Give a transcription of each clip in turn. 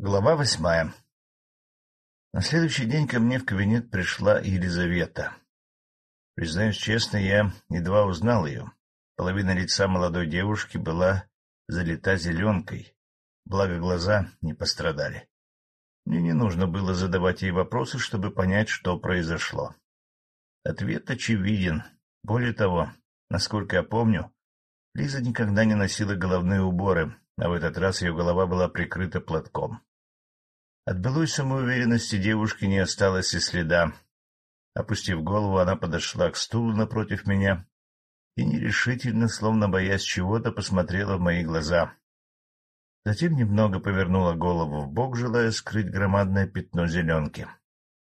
Глава восьмая На следующий день ко мне в кабинет пришла Елизавета. Признаюсь честно, я едва узнал ее. Половина лица молодой девушки была залита зеленкой, благо глаза не пострадали. Мне не нужно было задавать ей вопросы, чтобы понять, что произошло. Ответ очевиден. Более того, насколько я помню, Лиза никогда не носила головные уборы, а в этот раз ее голова была прикрыта платком. От былой самоуверенности девушки не осталось и следа. Опустив голову, она подошла к стулу напротив меня и нерешительно, словно боясь чего-то, посмотрела в мои глаза. Затем немного повернула голову в бок, желая скрыть громадное пятно зеленки.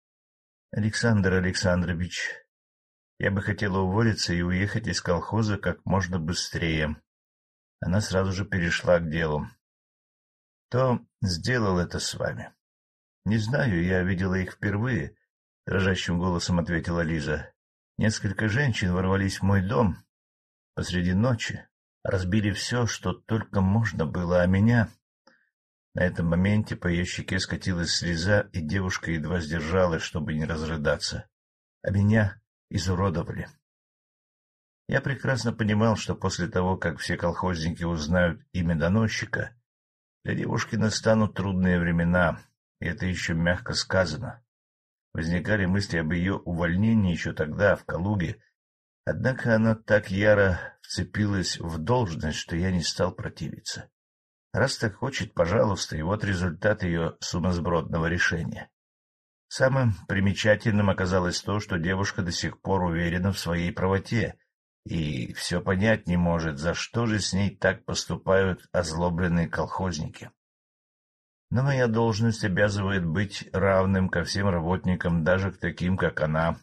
— Александр Александрович, я бы хотела уволиться и уехать из колхоза как можно быстрее. Она сразу же перешла к делу. — Кто сделал это с вами? — Не знаю, я видела их впервые, — дрожащим голосом ответила Лиза. Несколько женщин ворвались в мой дом посреди ночи, разбили все, что только можно было, а меня... На этом моменте по ее щеке скатилась слеза, и девушка едва сдержалась, чтобы не разрыдаться. А меня изуродовали. Я прекрасно понимал, что после того, как все колхозники узнают имя доносчика, для девушки настанут трудные времена, и это еще мягко сказано. Возникали мысли об ее увольнении еще тогда, в Калуге, однако она так яро вцепилась в должность, что я не стал противиться. Раз так хочет, пожалуйста, и вот результат ее сумасбродного решения. Самым примечательным оказалось то, что девушка до сих пор уверена в своей правоте и все понять не может, за что же с ней так поступают озлобленные колхозники но моя должность обязывает быть равным ко всем работникам, даже к таким, как она,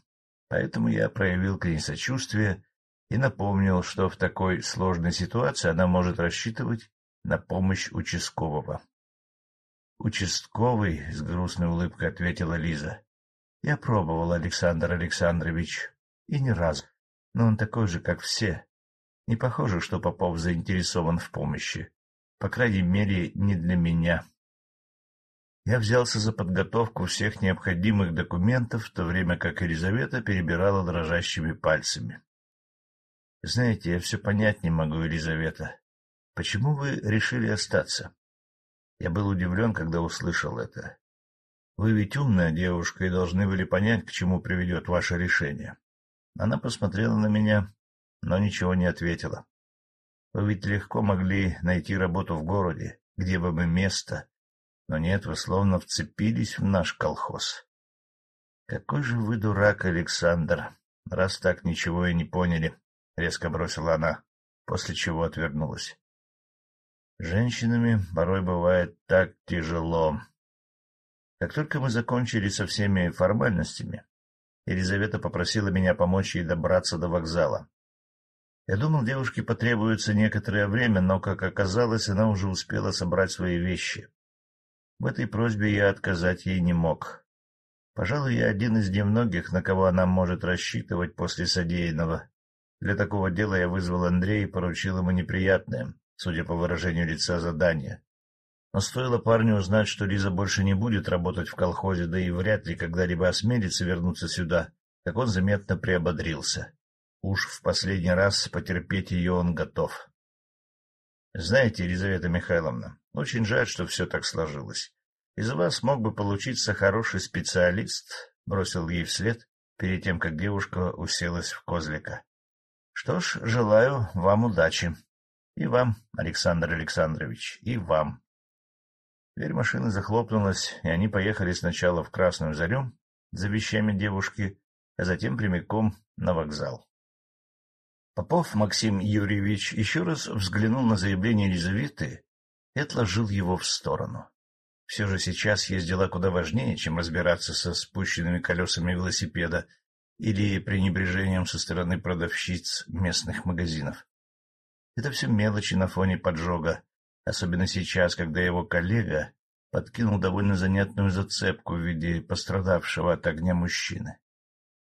поэтому я проявил к ней сочувствие и напомнил, что в такой сложной ситуации она может рассчитывать на помощь участкового. «Участковый», — с грустной улыбкой ответила Лиза. «Я пробовал, Александр Александрович, и не разу, но он такой же, как все. Не похоже, что Попов заинтересован в помощи. По крайней мере, не для меня». Я взялся за подготовку всех необходимых документов, в то время как Елизавета перебирала дрожащими пальцами. — Знаете, я все понять не могу, Елизавета. Почему вы решили остаться? Я был удивлен, когда услышал это. Вы ведь умная девушка и должны были понять, к чему приведет ваше решение. Она посмотрела на меня, но ничего не ответила. Вы ведь легко могли найти работу в городе, где вам и место, но нет, вы словно вцепились в наш колхоз. Какой же вы дурак, Александр, раз так ничего и не поняли, — резко бросила она, после чего отвернулась. Женщинами порой бывает так тяжело. Как только мы закончили со всеми формальностями, Елизавета попросила меня помочь ей добраться до вокзала. Я думал, девушке потребуется некоторое время, но, как оказалось, она уже успела собрать свои вещи. В этой просьбе я отказать ей не мог. Пожалуй, я один из немногих, на кого она может рассчитывать после содеянного. Для такого дела я вызвал Андрея и поручил ему неприятное, судя по выражению лица, задание. Но стоило парню узнать, что Лиза больше не будет работать в колхозе, да и вряд ли когда-либо осмелится вернуться сюда, как он заметно приободрился. Уж в последний раз потерпеть ее он готов. — Знаете, Елизавета Михайловна, очень жаль, что все так сложилось. Из вас мог бы получиться хороший специалист, — бросил ей вслед, перед тем, как девушка уселась в козлика. — Что ж, желаю вам удачи. И вам, Александр Александрович, и вам. Дверь машины захлопнулась, и они поехали сначала в Красную Зарю за вещами девушки, а затем прямиком на вокзал. Попов Максим Юрьевич еще раз взглянул на заявление Елизаветы и отложил его в сторону. Все же сейчас есть дела куда важнее, чем разбираться со спущенными колесами велосипеда или пренебрежением со стороны продавщиц местных магазинов. Это все мелочи на фоне поджога, особенно сейчас, когда его коллега подкинул довольно занятную зацепку в виде пострадавшего от огня мужчины.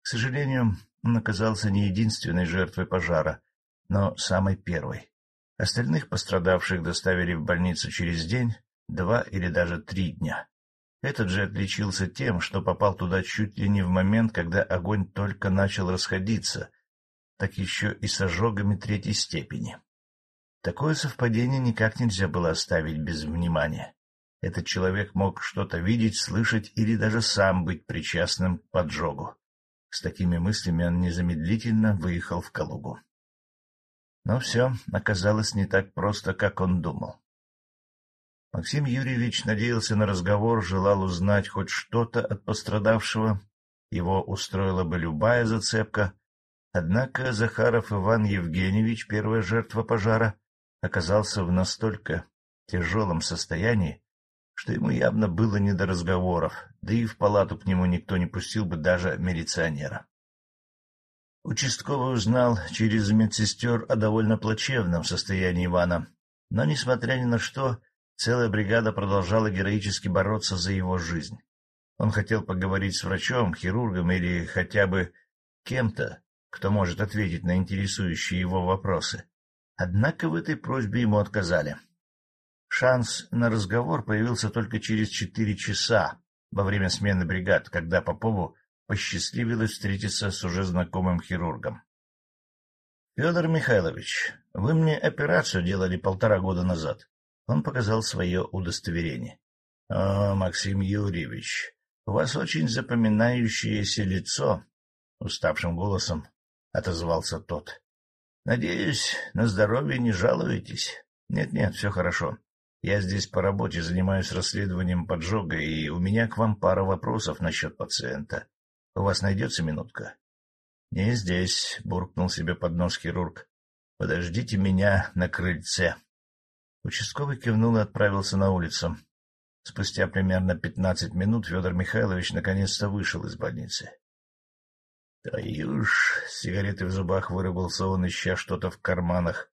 К сожалению, он оказался не единственной жертвой пожара, но самой первой. Остальных пострадавших доставили в больницу через день, два или даже три дня. Этот же отличился тем, что попал туда чуть ли не в момент, когда огонь только начал расходиться, так еще и с ожогами третьей степени. Такое совпадение никак нельзя было оставить без внимания. Этот человек мог что-то видеть, слышать или даже сам быть причастным к поджогу. С такими мыслями он незамедлительно выехал в Калугу. Но все оказалось не так просто, как он думал. Максим Юрьевич надеялся на разговор, желал узнать хоть что-то от пострадавшего. Его устроила бы любая зацепка. Однако Захаров Иван Евгеньевич, первая жертва пожара, оказался в настолько тяжелом состоянии, что ему явно было не до разговоров, да и в палату к нему никто не пустил бы даже милиционера. Участковый узнал через медсестер о довольно плачевном состоянии Ивана, но, несмотря ни на что, целая бригада продолжала героически бороться за его жизнь. Он хотел поговорить с врачом, хирургом или хотя бы кем-то, кто может ответить на интересующие его вопросы. Однако в этой просьбе ему отказали. Шанс на разговор появился только через четыре часа во время смены бригад, когда Попову посчастливилось встретиться с уже знакомым хирургом. — Федор Михайлович, вы мне операцию делали полтора года назад. Он показал свое удостоверение. — О, Максим Юрьевич, у вас очень запоминающееся лицо, — уставшим голосом отозвался тот. — Надеюсь, на здоровье не жалуетесь? Нет-нет, все хорошо. Я здесь по работе занимаюсь расследованием поджога, и у меня к вам пара вопросов насчет пациента. У вас найдется минутка? — Не здесь, — буркнул себе под нос хирург. — Подождите меня на крыльце. Участковый кивнул и отправился на улицу. Спустя примерно пятнадцать минут Федор Михайлович наконец-то вышел из больницы. — Твою ж! — с сигаретой в зубах вырвался он, ища что-то в карманах. —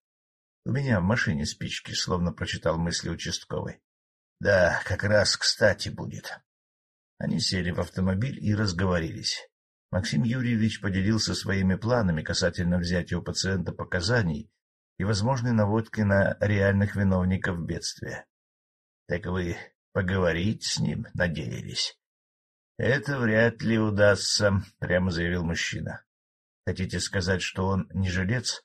У меня в машине спички, словно прочитал мысли участковый. — Да, как раз кстати будет. Они сели в автомобиль и разговорились. Максим Юрьевич поделился своими планами касательно взятия у пациента показаний и возможной наводки на реальных виновников бедствия. — Так вы поговорить с ним надеялись? — Это вряд ли удастся, — прямо заявил мужчина. — Хотите сказать, что он не жилец?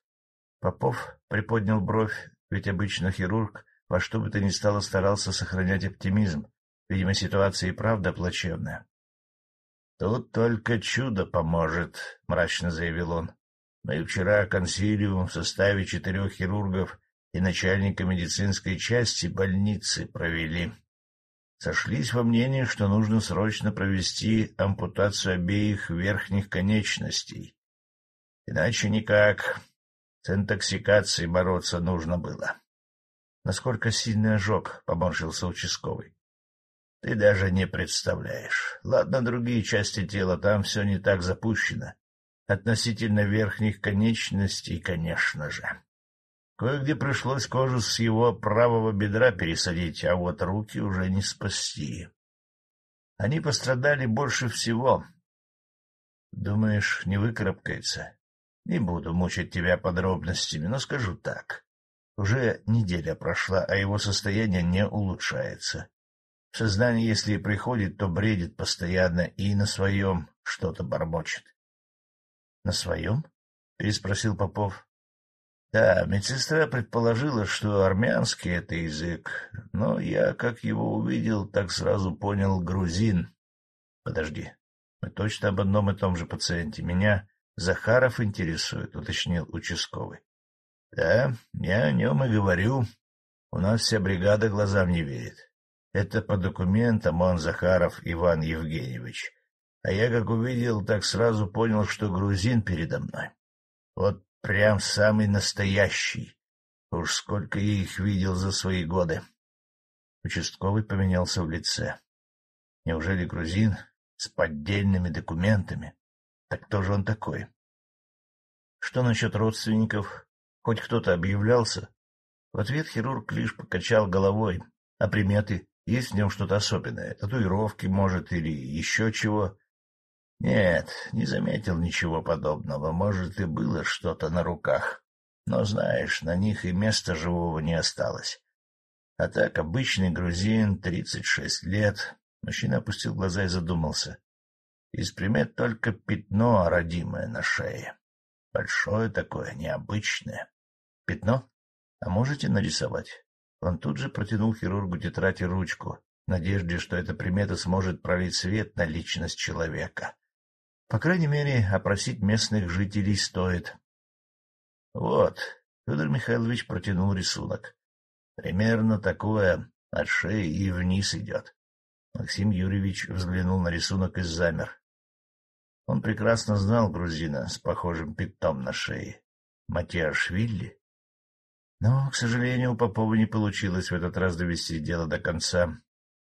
Попов приподнял бровь, ведь обычно хирург во что бы то ни стало старался сохранять оптимизм. Видимо, ситуация и правда плачевная. — Тут только чудо поможет, — мрачно заявил он. — Мы вчера консилиум в составе четырех хирургов и начальника медицинской части больницы провели. Сошлись во мнении, что нужно срочно провести ампутацию обеих верхних конечностей. Иначе никак. С интоксикацией бороться нужно было. Насколько сильный ожог, — поморщился участковый. Ты даже не представляешь. Ладно, другие части тела, там все не так запущено. Относительно верхних конечностей, конечно же. Кое-где пришлось кожу с его правого бедра пересадить, а вот руки уже не спасти. Они пострадали больше всего. Думаешь, не выкарабкается? Не буду мучить тебя подробностями, но скажу так. Уже неделя прошла, а его состояние не улучшается. Сознание, если и приходит, то бредит постоянно и на своем что-то бормочет. — На своем? — переспросил Попов. — Да, медсестра предположила, что армянский — это язык, но я, как его увидел, так сразу понял грузин. — Подожди, мы точно об одном и том же пациенте. Меня Захаров интересует, — уточнил участковый. — Да, я о нем и говорю. У нас вся бригада глазам не верит. Это по документам он Захаров Иван Евгеньевич. А я, как увидел, так сразу понял, что грузин передо мной. Вот прям самый настоящий. Уж сколько я их видел за свои годы. Участковый поменялся в лице. Неужели грузин с поддельными документами? Так кто же он такой? Что насчет родственников? Хоть кто-то объявлялся? В ответ хирург лишь покачал головой, а приметы есть в нем что-то особенное? Татуировки, может, или еще чего? Нет, не заметил ничего подобного. Может, и было что-то на руках. Но, знаешь, на них и места живого не осталось. А так, обычный грузин, тридцать шесть лет. Мужчина опустил глаза и задумался. Из примет только пятно родимое на шее. Большое такое, необычное. Пятно? А можете нарисовать? Он тут же протянул хирургу тетрадь и ручку, в надежде, что эта примета сможет пролить свет на личность человека. По крайней мере, опросить местных жителей стоит. Вот, Федор Михайлович протянул рисунок. Примерно такое от шеи и вниз идет. Максим Юрьевич взглянул на рисунок и замер. Он прекрасно знал грузина с похожим пятном на шее. Матиашвили. Но, к сожалению, у Попова не получилось в этот раз довести дело до конца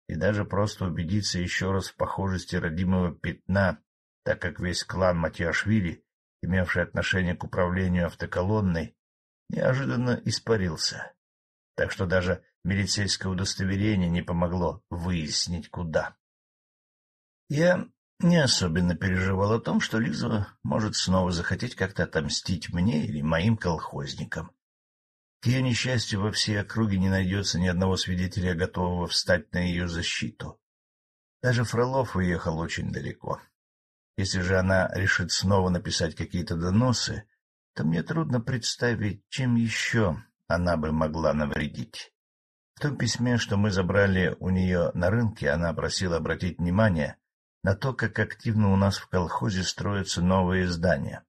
и даже просто убедиться еще раз в похожести родимого пятна, так как весь клан Матиашвили, имевший отношение к управлению автоколонной, неожиданно испарился. Так что даже милицейское удостоверение не помогло выяснить, куда. Я не особенно переживал о том, что Лиза может снова захотеть как-то отомстить мне или моим колхозникам. К ее несчастью, во всей округе не найдется ни одного свидетеля, готового встать на ее защиту. Даже Фролов уехал очень далеко. Если же она решит снова написать какие-то доносы, то мне трудно представить, чем еще она бы могла навредить. В том письме, что мы забрали у нее на рынке, она просила обратить внимание на то, как активно у нас в колхозе строятся новые здания.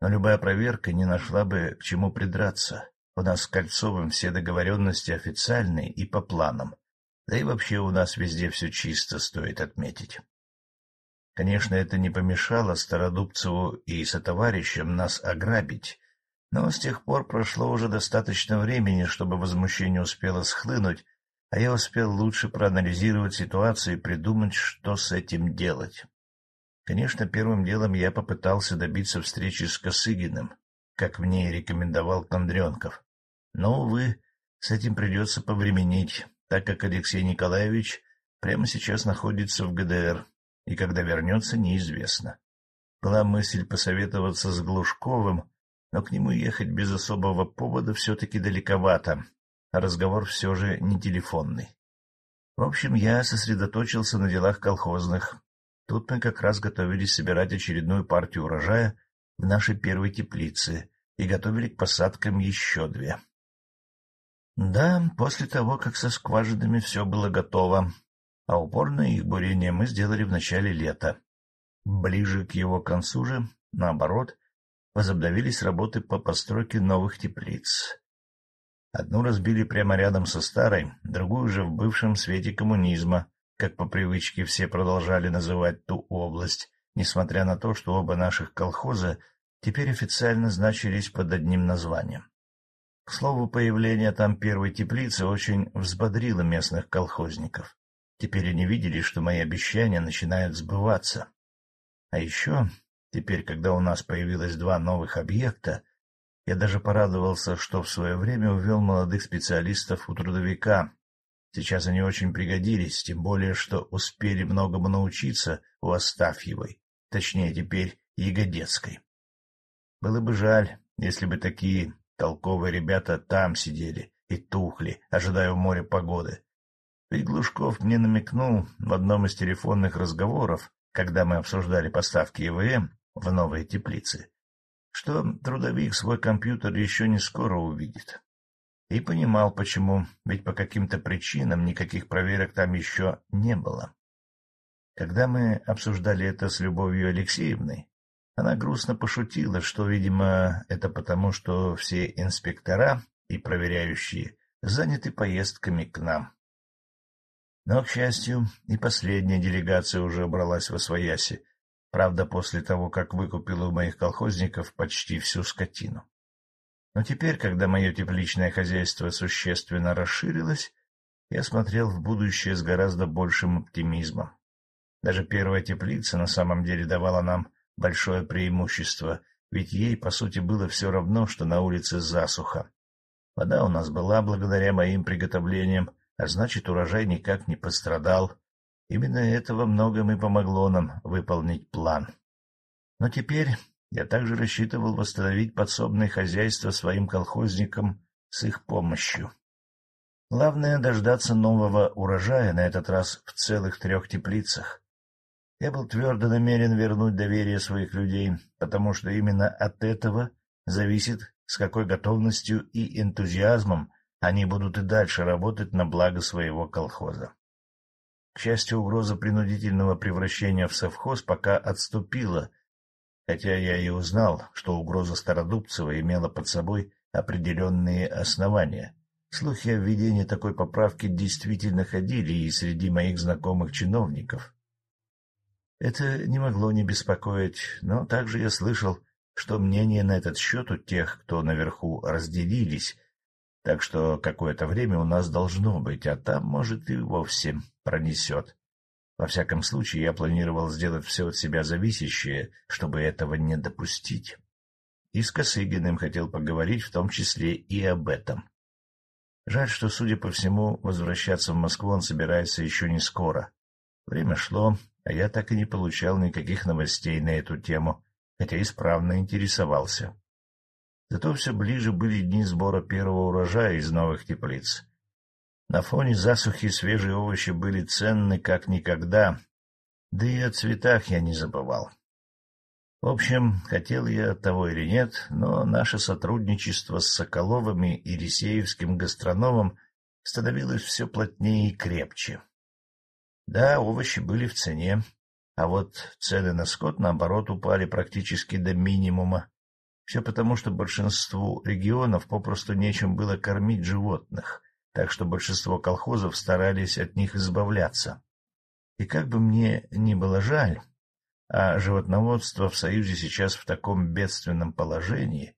Но любая проверка не нашла бы к чему придраться. У нас с Кольцовым все договоренности официальные и по планам. Да и вообще у нас везде все чисто, стоит отметить. Конечно, это не помешало Стародубцеву и сотоварищам нас ограбить, но с тех пор прошло уже достаточно времени, чтобы возмущение успело схлынуть, а я успел лучше проанализировать ситуацию и придумать, что с этим делать. Конечно, первым делом я попытался добиться встречи с Косыгиным, как мне и рекомендовал Кондренков. Но, увы, с этим придется повременить, так как Алексей Николаевич прямо сейчас находится в ГДР, и когда вернется, неизвестно. Была мысль посоветоваться с Глушковым, но к нему ехать без особого повода все-таки далековато, разговор все же не телефонный. В общем, я сосредоточился на делах колхозных. Тут мы как раз готовились собирать очередную партию урожая в нашей первой теплице и готовили к посадкам еще две. Да, после того, как со скважинами все было готово, а упорное их бурение мы сделали в начале лета. Ближе к его концу же, наоборот, возобновились работы по постройке новых теплиц. Одну разбили прямо рядом со старой, другую же в бывшем свете коммунизма, как по привычке все продолжали называть ту область, несмотря на то, что оба наших колхоза теперь официально значились под одним названием. К слову, появление там первой теплицы очень взбодрило местных колхозников. Теперь они видели, что мои обещания начинают сбываться. А еще, теперь, когда у нас появилось два новых объекта, я даже порадовался, что в свое время увел молодых специалистов у трудовика. Сейчас они очень пригодились, тем более, что успели многому научиться у Астафьевой, точнее, теперь Ягодецкой. Было бы жаль, если бы такие толковые ребята там сидели и тухли, ожидая в море погоды. Ведь Глушков мне намекнул в одном из телефонных разговоров, когда мы обсуждали поставки ЕВМ в новые теплицы, что трудовик свой компьютер еще не скоро увидит. И понимал, почему, ведь по каким-то причинам никаких проверок там еще не было. Когда мы обсуждали это с Любовью Алексеевной, она грустно пошутила, что, видимо, это потому, что все инспектора и проверяющие заняты поездками к нам. Но, к счастью, и последняя делегация уже убралась во свояси, Правда, после того, как выкупил у моих колхозников почти всю скотину. Но теперь, когда мое тепличное хозяйство существенно расширилось, я смотрел в будущее с гораздо большим оптимизмом. Даже первая теплица на самом деле давала нам большое преимущество, ведь ей, по сути, было все равно, что на улице засуха. Вода у нас была благодаря моим приготовлениям, а значит, урожай никак не пострадал, Именно это во многом и помогло нам выполнить план. Но теперь я также рассчитывал восстановить подсобное хозяйство своим колхозникам с их помощью. Главное — дождаться нового урожая, на этот раз в целых трех теплицах. Я был твердо намерен вернуть доверие своих людей, потому что именно от этого зависит, с какой готовностью и энтузиазмом они будут и дальше работать на благо своего колхоза. К счастью, угроза принудительного превращения в совхоз пока отступила, хотя я и узнал, что угроза Стародубцева имела под собой определенные основания. Слухи о введении такой поправки действительно ходили и среди моих знакомых чиновников. Это не могло не беспокоить, но также я слышал, что мнения на этот счет у тех, кто наверху, разделились, так что какое-то время у нас должно быть, а там, может, и вовсе пронесет. Во всяком случае, я планировал сделать все от себя зависящее, чтобы этого не допустить. И с Косыгиным хотел поговорить в том числе и об этом. Жаль, что, судя по всему, возвращаться в Москву он собирается еще не скоро. Время шло, а я так и не получал никаких новостей на эту тему, хотя исправно интересовался. Зато все ближе были дни сбора первого урожая из новых теплиц. На фоне засухи свежие овощи были ценны как никогда, да и о цветах я не забывал. В общем, хотел я того или нет, но наше сотрудничество с Соколовыми и Рисеевским гастрономом становилось все плотнее и крепче. Да, овощи были в цене, а вот цены на скот, наоборот, упали практически до минимума. Все потому, что большинству регионов попросту нечем было кормить животных, так что большинство колхозов старались от них избавляться. И как бы мне ни было жаль, а животноводство в Союзе сейчас в таком бедственном положении,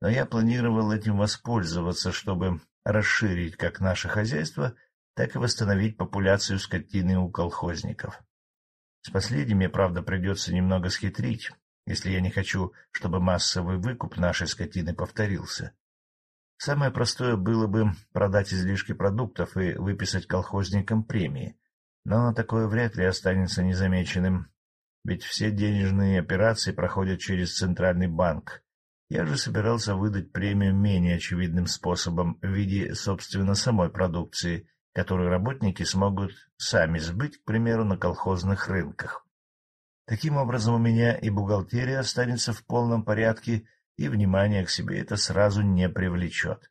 но я планировал этим воспользоваться, чтобы расширить как наше хозяйство, так и восстановить популяцию скотины у колхозников. С последними, правда, придется немного схитрить, если я не хочу, чтобы массовый выкуп нашей скотины повторился. Самое простое было бы продать излишки продуктов и выписать колхозникам премии, но такое вряд ли останется незамеченным ведь все денежные операции проходят через Центральный банк. Я же собирался выдать премию менее очевидным способом в виде, собственно, самой продукции, которую работники смогут сами сбыть, к примеру, на колхозных рынках. Таким образом, у меня и бухгалтерия останется в полном порядке, и внимание к себе это сразу не привлечет.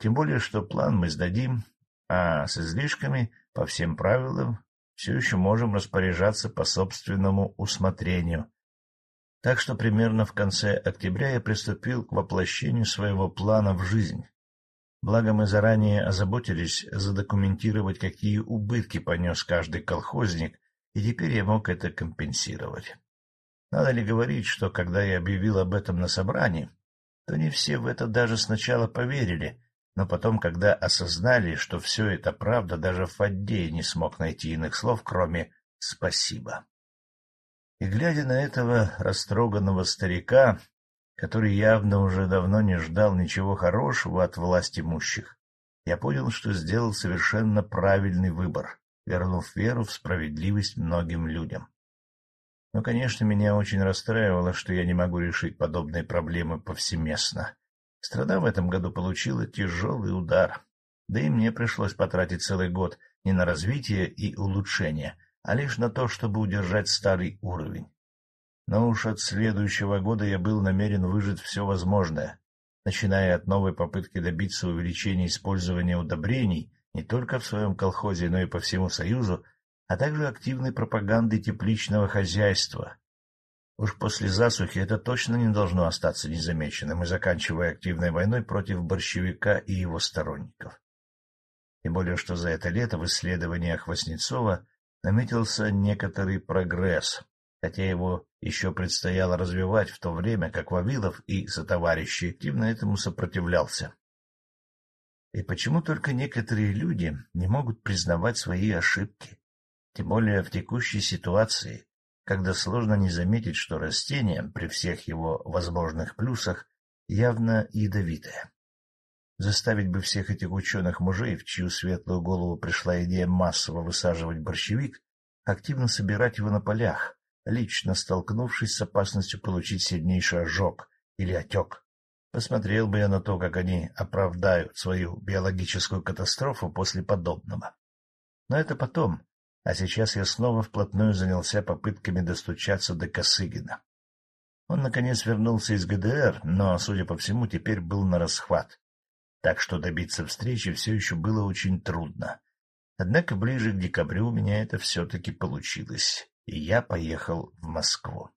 Тем более, что план мы сдадим, а с излишками, по всем правилам, все еще можем распоряжаться по собственному усмотрению. Так что примерно в конце октября я приступил к воплощению своего плана в жизнь. Благо мы заранее озаботились задокументировать, какие убытки понес каждый колхозник, и теперь я мог это компенсировать. Надо ли говорить, что когда я объявил об этом на собрании, то не все в это даже сначала поверили, но потом, когда осознали, что все это правда, даже Фаддей не смог найти иных слов, кроме «спасибо». И, глядя на этого растроганного старика, который явно уже давно не ждал ничего хорошего от власть имущих, я понял, что сделал совершенно правильный выбор, вернув веру в справедливость многим людям. Но, конечно, меня очень расстраивало, что я не могу решить подобные проблемы повсеместно. Страна в этом году получила тяжелый удар, да и мне пришлось потратить целый год не на развитие и улучшение, а лишь на то, чтобы удержать старый уровень. Но уж от следующего года я был намерен выжить все возможное, начиная от новой попытки добиться увеличения использования удобрений не только в своем колхозе, но и по всему Союзу, а также активной пропаганды тепличного хозяйства, Уж после засухи это точно не должно остаться незамеченным и заканчивая активной войной против борщевика и его сторонников. Тем более, что за это лето в исследованиях Васнецова наметился некоторый прогресс, хотя его еще предстояло развивать в то время, как Вавилов и сотоварищи активно этому сопротивлялся. И почему только некоторые люди не могут признавать свои ошибки, тем более в текущей ситуации, когда сложно не заметить, что растение, при всех его возможных плюсах, явно ядовитое. Заставить бы всех этих ученых-мужей, в чью светлую голову пришла идея массово высаживать борщевик, активно собирать его на полях, лично столкнувшись с опасностью получить сильнейший ожог или отек. Посмотрел бы я на то, как они оправдают свою биологическую катастрофу после подобного. Но это потом, а сейчас я снова вплотную занялся попытками достучаться до Косыгина. Он, наконец, вернулся из ГДР, но, судя по всему, теперь был на расхват, так что добиться встречи все еще было очень трудно. Однако ближе к декабрю у меня это все-таки получилось, и я поехал в Москву.